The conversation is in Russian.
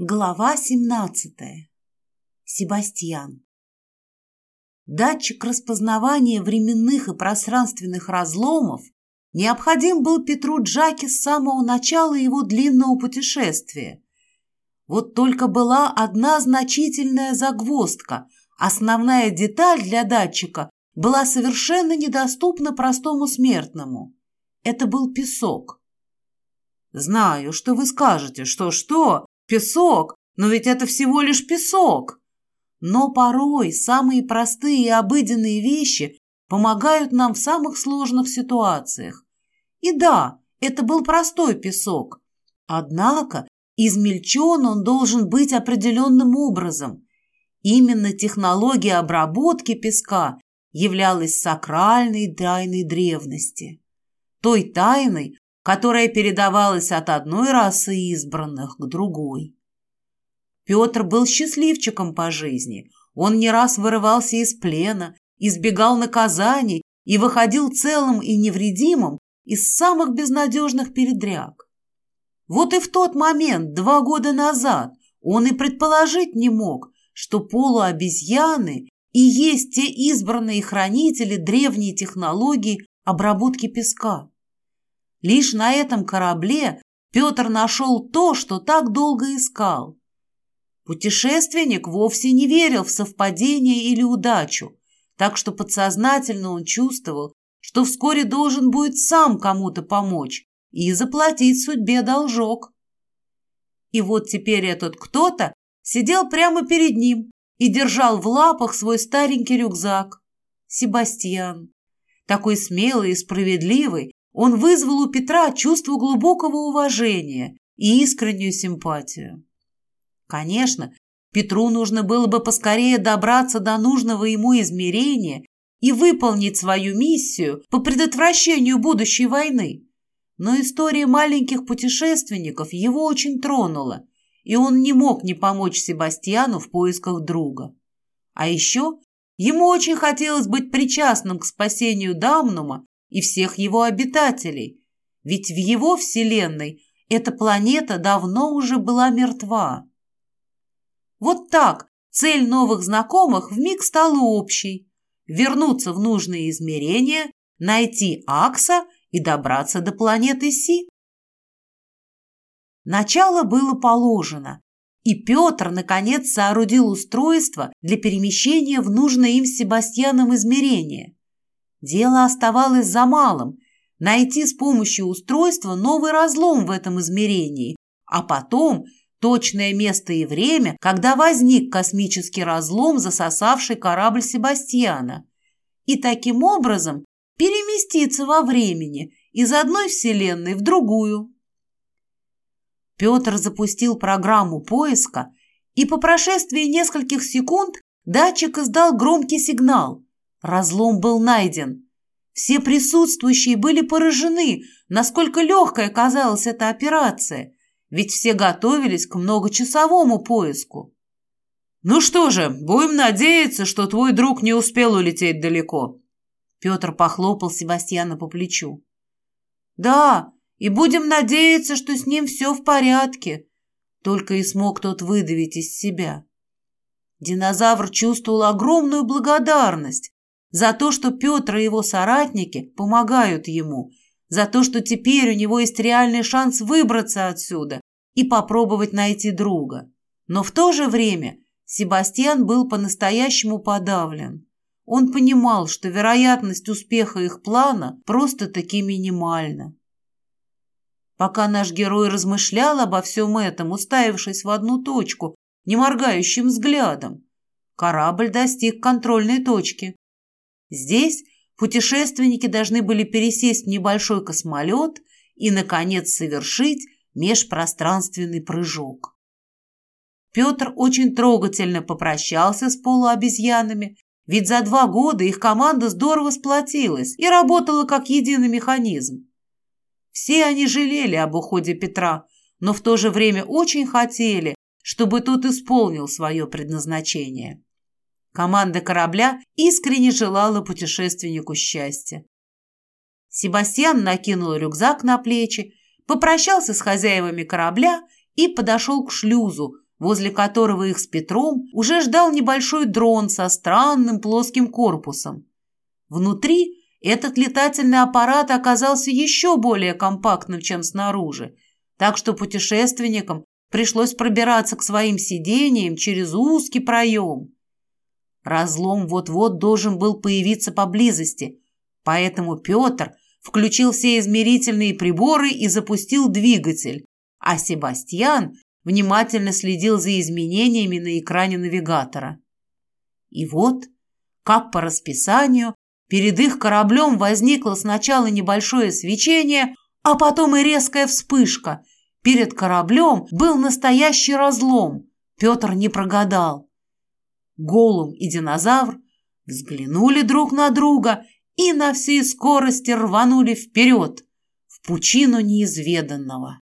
Глава 17. Себастьян. Датчик распознавания временных и пространственных разломов необходим был Петру Джаки с самого начала его длинного путешествия. Вот только была одна значительная загвоздка. Основная деталь для датчика была совершенно недоступна простому смертному. Это был песок. «Знаю, что вы скажете, что-что, Песок, но ведь это всего лишь песок. Но порой самые простые и обыденные вещи помогают нам в самых сложных ситуациях. И да, это был простой песок. Однако измельчен он должен быть определенным образом. Именно технология обработки песка являлась сакральной тайной древности. Той тайной, которая передавалась от одной расы избранных к другой. Петр был счастливчиком по жизни. Он не раз вырывался из плена, избегал наказаний и выходил целым и невредимым из самых безнадежных передряг. Вот и в тот момент, два года назад, он и предположить не мог, что полуобезьяны и есть те избранные хранители древней технологии обработки песка. Лишь на этом корабле Петр нашел то, что так долго искал. Путешественник вовсе не верил в совпадение или удачу, так что подсознательно он чувствовал, что вскоре должен будет сам кому-то помочь и заплатить судьбе должок. И вот теперь этот кто-то сидел прямо перед ним и держал в лапах свой старенький рюкзак. Себастьян. Такой смелый и справедливый, он вызвал у Петра чувство глубокого уважения и искреннюю симпатию. Конечно, Петру нужно было бы поскорее добраться до нужного ему измерения и выполнить свою миссию по предотвращению будущей войны. Но история маленьких путешественников его очень тронула, и он не мог не помочь Себастьяну в поисках друга. А еще ему очень хотелось быть причастным к спасению Дамнума и всех его обитателей, ведь в его вселенной эта планета давно уже была мертва. Вот так цель новых знакомых вмиг стала общей – вернуться в нужные измерения, найти Акса и добраться до планеты Си. Начало было положено, и Петр, наконец, соорудил устройство для перемещения в нужное им Себастьяном измерение – Дело оставалось за малым – найти с помощью устройства новый разлом в этом измерении, а потом точное место и время, когда возник космический разлом, засосавший корабль Себастьяна, и таким образом переместиться во времени из одной вселенной в другую. Петр запустил программу поиска, и по прошествии нескольких секунд датчик издал громкий сигнал – Разлом был найден. Все присутствующие были поражены, насколько легкой оказалась эта операция, ведь все готовились к многочасовому поиску. «Ну что же, будем надеяться, что твой друг не успел улететь далеко». Петр похлопал Себастьяна по плечу. «Да, и будем надеяться, что с ним все в порядке», только и смог тот выдавить из себя. Динозавр чувствовал огромную благодарность за то, что Петр и его соратники помогают ему, за то, что теперь у него есть реальный шанс выбраться отсюда и попробовать найти друга. Но в то же время Себастьян был по-настоящему подавлен. Он понимал, что вероятность успеха их плана просто-таки минимальна. Пока наш герой размышлял обо всем этом, уставившись в одну точку, не моргающим взглядом, корабль достиг контрольной точки. Здесь путешественники должны были пересесть в небольшой космолет и, наконец, совершить межпространственный прыжок. Петр очень трогательно попрощался с полуобезьянами, ведь за два года их команда здорово сплотилась и работала как единый механизм. Все они жалели об уходе Петра, но в то же время очень хотели, чтобы тот исполнил свое предназначение. Команда корабля искренне желала путешественнику счастья. Себастьян накинул рюкзак на плечи, попрощался с хозяевами корабля и подошел к шлюзу, возле которого их с Петром уже ждал небольшой дрон со странным плоским корпусом. Внутри этот летательный аппарат оказался еще более компактным, чем снаружи, так что путешественникам пришлось пробираться к своим сидениям через узкий проем. Разлом вот-вот должен был появиться поблизости, поэтому Петр включил все измерительные приборы и запустил двигатель, а Себастьян внимательно следил за изменениями на экране навигатора. И вот, как по расписанию, перед их кораблем возникло сначала небольшое свечение, а потом и резкая вспышка. Перед кораблем был настоящий разлом. Петр не прогадал. Голум и динозавр взглянули друг на друга и на всей скорости рванули вперед, в пучину неизведанного.